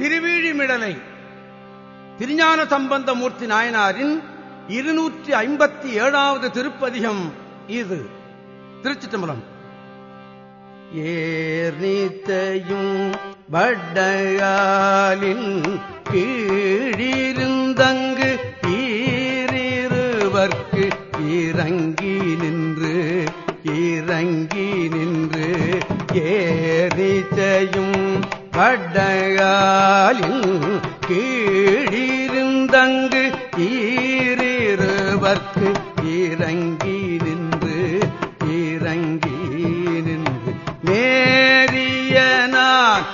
திருவீழிமிடலை. திருஞான சம்பந்தமூர்த்தி நாயனாரின் இருநூற்றி ஐம்பத்தி ஏழாவது திருப்பதிகம் இது. திருச்சிட்டம்பலம் ஏர்நீத்தையும் வட்டையாலின் கீழிருந்தங்கு ஈரிருவர்க்கு இறங்கி நின்று இறங்கி நின்று ஏரிச்சையும் வட்டகாலின் கீழிருந்தங்கு ஈரிருவர்க்கு இறங்கி நின்று இறங்கி நின்று. நேரிய நான்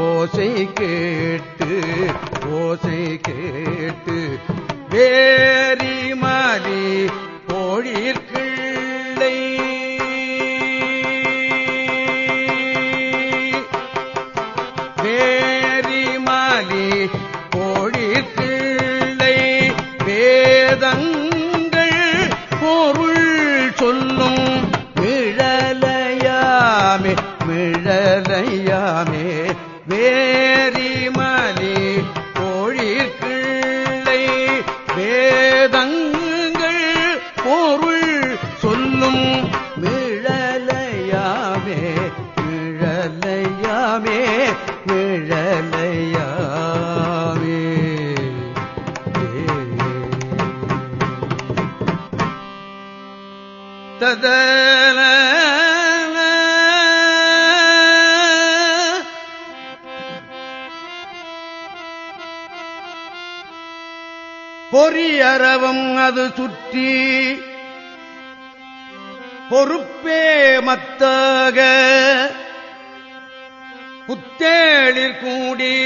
ஓசை கேட்டு ஓசை கேட்டு வேறி வேதங்கள் பொருள் சொல்லும் மிழலையாமே மிழலையாமே மிழலையாமே தத பொறியறவம் அது சுற்றி பொறுப்பே மத்தாக. புத்தேளிர் கூடி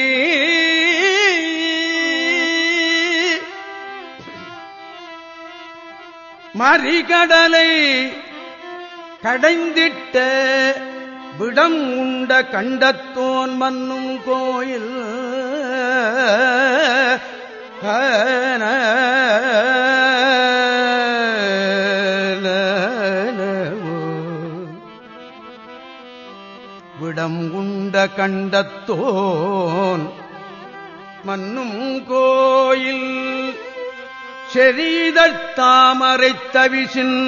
மறிகடலை கடைந்திட்ட விடம் உண்ட கண்டத்தோன் மன்னும் கோயில். விடம் உண்ட கண்டத்தோன் மன்னும் கோயில் செறிதற் தாமரைத் தவிசின்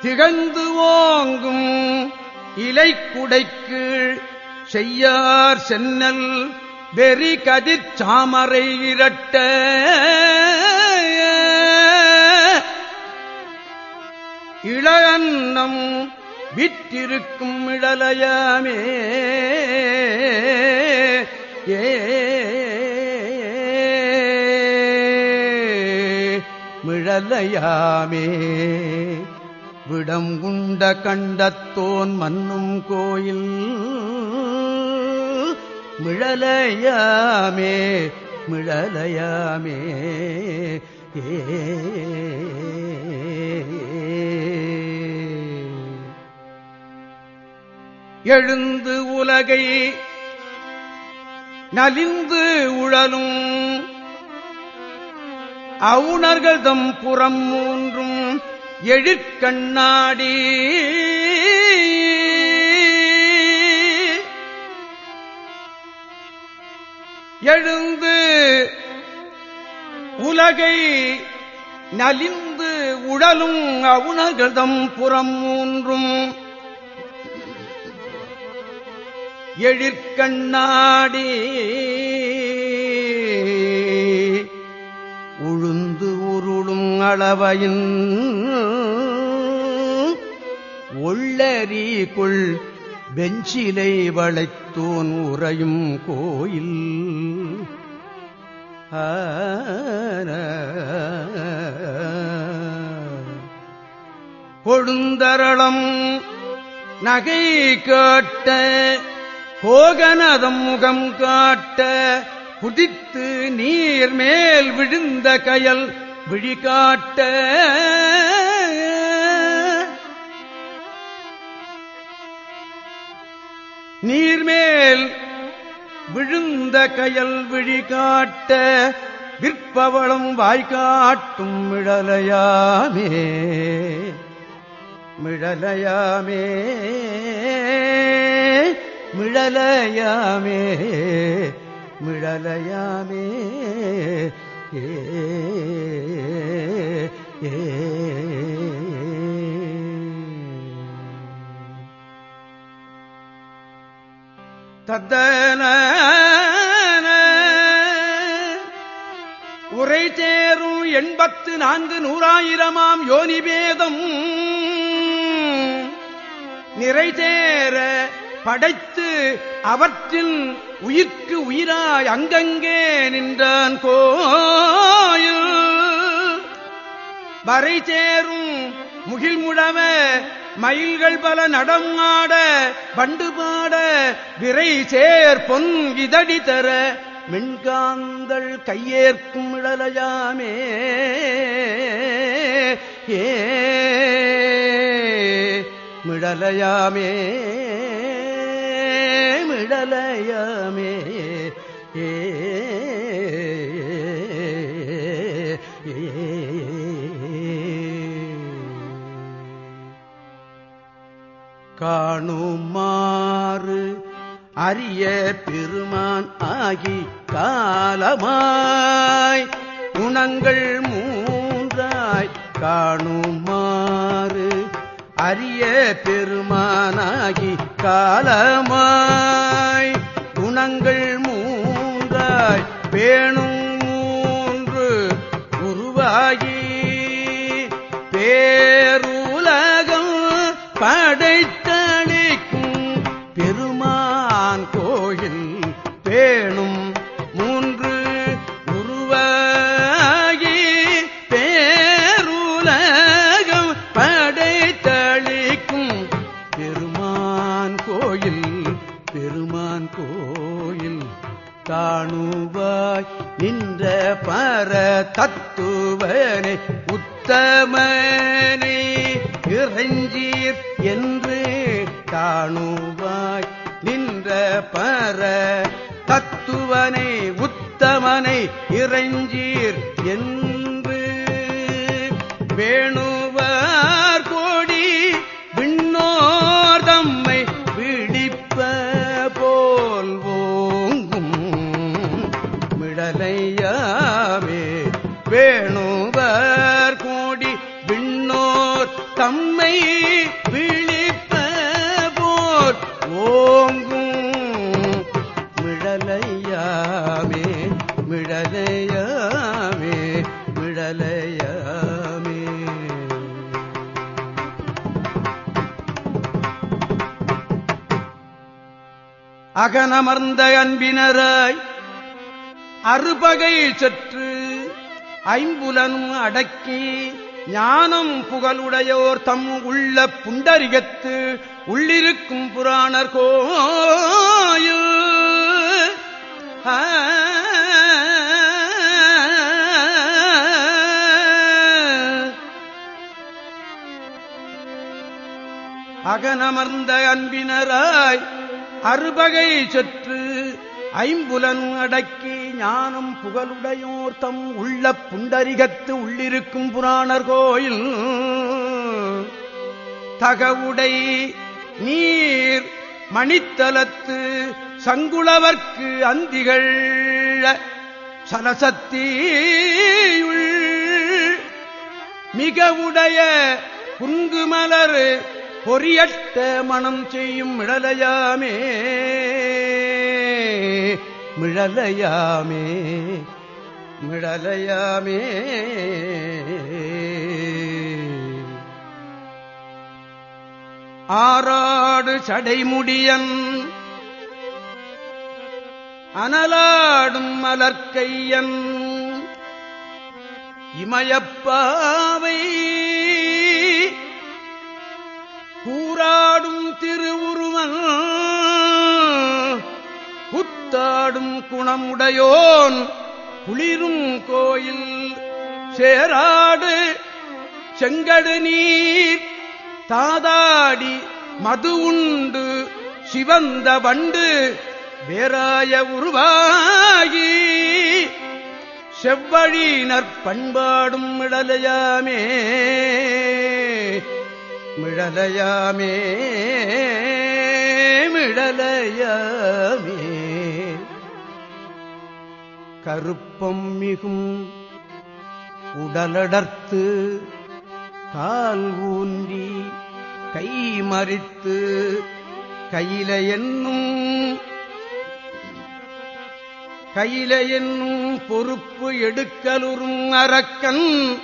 திகழ்ந்து ஓங்கும் இலை குடைக்கீழ் செய்யார் சென்னல் வெறி கதிர் சாமரை இரட்ட இளஅன்னம் விற்றிருக்கும் இழலையாமே ஏ. மிழலையாமே விடம் உண்ட கண்டத்தோன் மன்னும் கோயில். மிழலையாமே மிழலையாமே. எழுந்து உலகை நலிந்து உழலும் அவுணர்கள் தம் புறம் மூன்றும் எழுக்கண்ணாடி எழுந்து உலகை நலிந்து உடலும் அவுணர்கள் புறம் மூன்றும். எழிற்கண்ணாடி உழுந்து உருளும் அளவையின் ஒள்ளரி கொள் பெஞ்சிலை வளைத்தோன் உறையும் கோயில். கொழுந்தரளம் நகை காட்ட கோகனதம் முகம் காட்ட குதித்து நீர் மேல் விழுந்த கயல் விழிகாட்ட. நீர்மேல் விழுந்த கயல் விழி காட்ட விற்பவளும் வாய்காட்டும் மிழலையாமே மிழலையாமே மிழலையாமே மிழலையாமே ஏ ஏ. தத்தன உரை சேரும் எண்பத்து நான்கு நூறாயிரமாம் யோனிபேதம் நிறை சேர படைத்து அவற்றின் உயிர்க்கு உயிராய் அங்கங்கே நின்றான் கோயில். வரை சேரும் முகில் முழவ மயில்கள் பல நடம் ஆட பண்டு பாட விரை சேர் பொன் இதடி தர மின்காந்தள் கையேற்கும் இழலையாமே. ஏ மிழலையாமே மிழலையாமே. ஏ. காணுமாறு அரிய பெருமான் ஆகி காலமாய் குணங்கள் மூன்றாய் காணுமாறு அரிய பெருமானாகி காலமாய் குணங்கள் மூன்றாய் பேணும் மூன்று உருவாகி பேர் உத்தமனை இறைஞ்சீர் என்று வேணு அகனமர்ந்த அன்பினராய் அறுபகை சற்று ஐம்புலனும் அடக்கி ஞானம் புகழுடையோர் தம் உள்ள புண்டரிகத்து உள்ளிருக்கும் புராணர் கோயில். அகனமர்ந்த அன்பினராய் அறுபகை சொற்று ஐம்புலன் அடக்கி ஞானம் புகழுடையோர் தம் உள்ள புண்டரிகத்து உள்ளிருக்கும் புராணர் கோயில். தகவுடை நீர் மணித்தலத்து சங்குளவர்க்கு அந்திகள் சலசத்தீயுள் மிக உடைய குங்குமலர் பொறியட்ட மனம் செய்யும் மிழலையாமே. மிழலையாமே மிழலையாமே. ஆறாடு சடைமுடியன் அனலாடும் மலர்க்கையன். இமயப்பாவை கூறாடும் திருவுருவன் புத்தாடும் குணமுடையோன் குளிரும் கோயில் சேராடு செங்கடு நீர் தாதாடி மது உண்டு சிவந்த வண்டு வேறாய உருவாகி செவ்வழியினர் பண்பாடும் இடலையாமே. மிழலையாமே மிழலையாமே. கருப்பம் மிகும் உடலடர்த்து கால் ஊன்றி கை மறித்து கையில என்னும் கையில என்னும் பொறுப்பு எடுக்கலுறும் அரக்கன்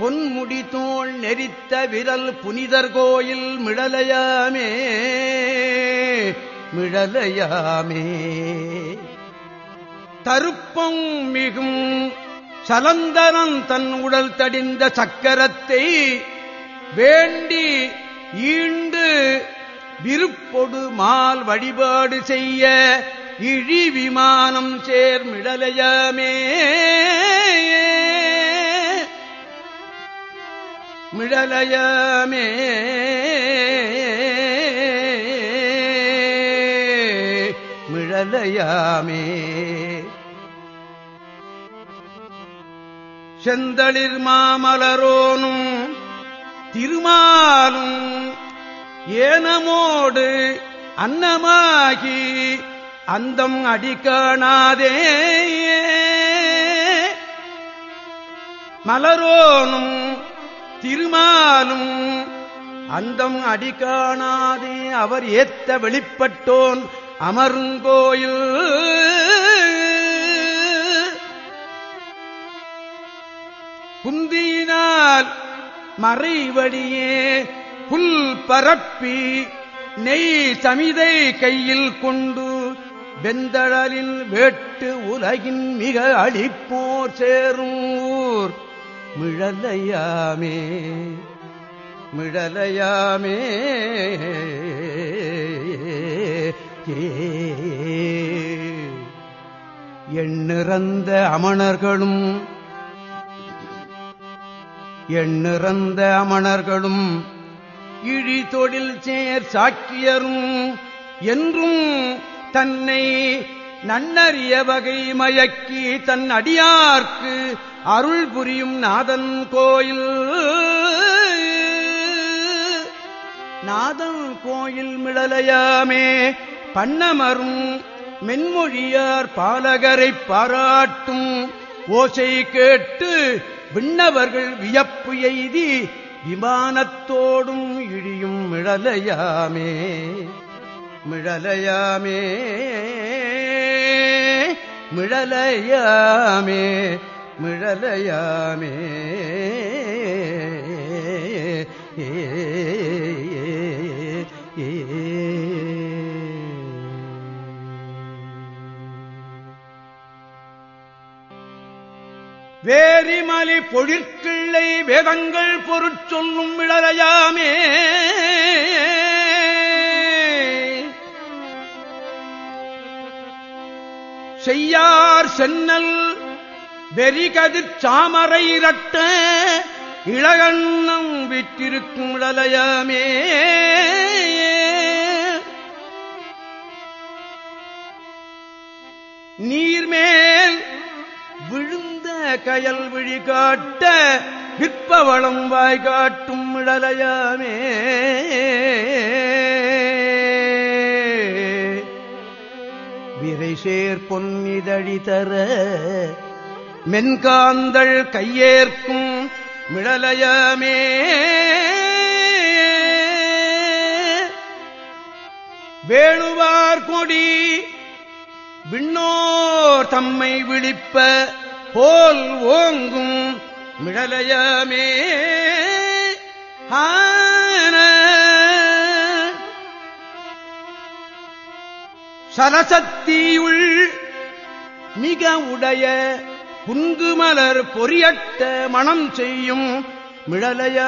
பொன்முடி தோள் நெறித்த விரல் புனிதர் கோயில் மிழலையாமே மிழலையாமே. தருப்பம் மிகும் சலந்தரன் தன் உடல் தடிந்த சக்கரத்தை வேண்டி ஈண்டு விருப்பொடு மால் வழிபாடு செய்ய இழி விமானம் சேர்மிடலையமே மிழலையமே. மிழலையாமே. செந்தளிர் மாமலரோனும் திருமாலும் ஏனமோடு அன்னமாகி அந்தம் அடிக்காணாதே. மலரோனும் திருமாலும் அந்தம் அடிக்காணாதே அவர் ஏத்த வெளிப்பட்டோன் அமருங்கோயில். குந்தியினால் மறைவடியே புல் பரப்பி நெய் சமிதை கையில் கொண்டு வெந்தழலில் வேட்டு உலகின் மிக அழிப்போர் சேரும் ஊர். மிழலையாமே மிழலையாமே. எண்ணிறந்த அமணர்களும் எண்ணிறந்த அமணர்களும் இழி தொழில் சேர் சாக்கியரும் என்றும் தன்னை நன்னறிய வகை மயக்கி தன் அடியார்க்கு அருள் புரியும் நாதன் கோயில். நாதன் கோயில் மிளலையாமே பண்ணமரும் மென்மொழியார் பாலகரை பாராட்டும். ஓசை கேட்டு விண்ணவர்கள் வியப்பு எய்தி விமானத்தோடும் இழியும் மிழலையாமே மிழலையாமே மிழலையாமே. மிழலையாமே. ஏ வேரிமலி பொழிற்கிள்ளை வேதங்கள் பொருட்சொல்லும் விழலையாமே செய்யார் சென்னல் வெறிகதிர் சாமரை இரட்ட இளகண்ணம் விட்டிருக்கும் விழலையாமே நீர்மேல் விழுந்த கயல் விழி காட்ட விற்பவளம் வாய் காட்டும் இழலையாமே விரை சேர் பொன்னிதழி தர மென்காந்தள் கையேற்கும் மிழலயமே. வேளுவார் கொடி விண்ணோர் தம்மை விழிப்ப போல் ஓங்கும் மிழலயமே. ஆன சரசத்தியுள் மிக உடைய குங்குமலர் பொரியட்ட மணம் செய்யும் மிழலையாமே.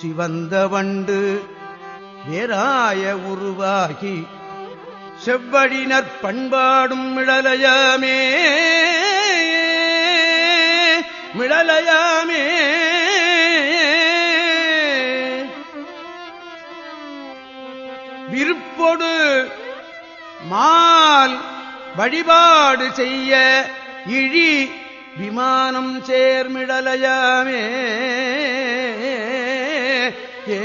சிவந்த வண்டு வேறாய உருவாகி செவ்வழினர் பண்பாடும் மிழலையாமே. மிழலையாமே. விருப்பொடு மால் வழிபாடு செய்ய இழி விமானம் சேர்மிடலையாமே. ஏ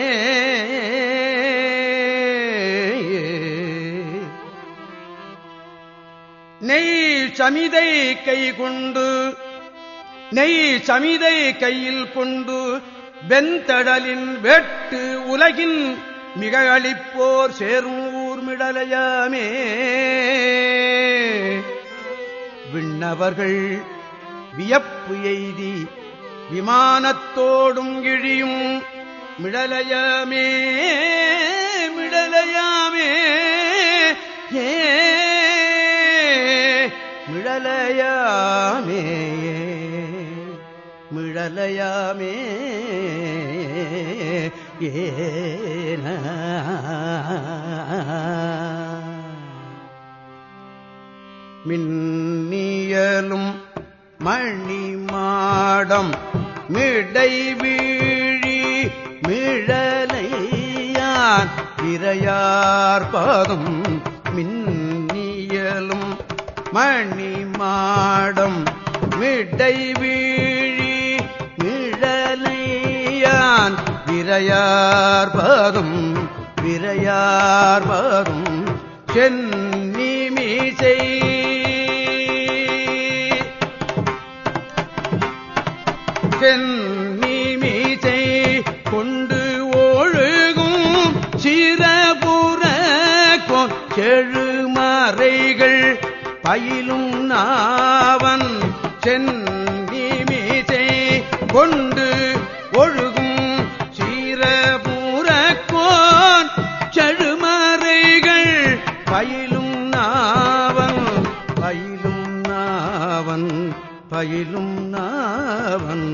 நெய் சமிதை கை கொண்டு நெய் சமிதை கையில் கொண்டு வெண்தடலின் வெட்டு உலகின் மிக அளிப்போர் சேரும் ஊர்மிடலையாமே. விண்ணவர்கள் வியப்பு எய்தி விமானத்தோடும் இழியும் மிடலையாமே மிடலையாமே ஏ மிழலையாமே மிழலையாமே ஏன மின்னியலும் மணிமாடம் மிடை வீழி மிழலையான் இறையார் பாதம் மின்னியலும் மணிமாடம் மிடை வீழி மிழலையான் விரையார் பாதம் விரையார் பாதம் நீமிசை கொண்டு ஒழுகும். சிறபுற செழுமறைகள் பயிலும் நாவன். சென்னிமிசை கொண்டு ஒழுகும். சீரபுறக்கோன் செழுமறைகள் பயிலும் பயிலும் நாவன்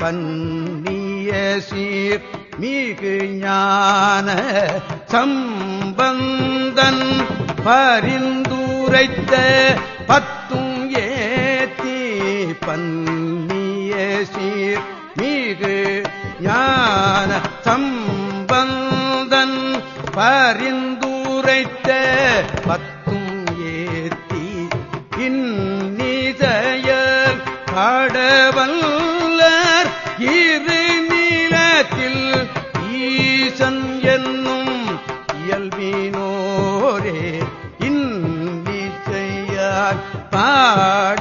பன்னிய சீர் மீகு ஞான சம்பந்தன் பரிந்துரைத்த பத்தும் ஏத்தி பன்னிய சீர் மீகு ஞான சம்பந்தன் பரிந்து பாடவல்லர் இரு நீளத்தில் ஈசன் என்னும் இயல்பினோரே இந்தி செய்யார் பாட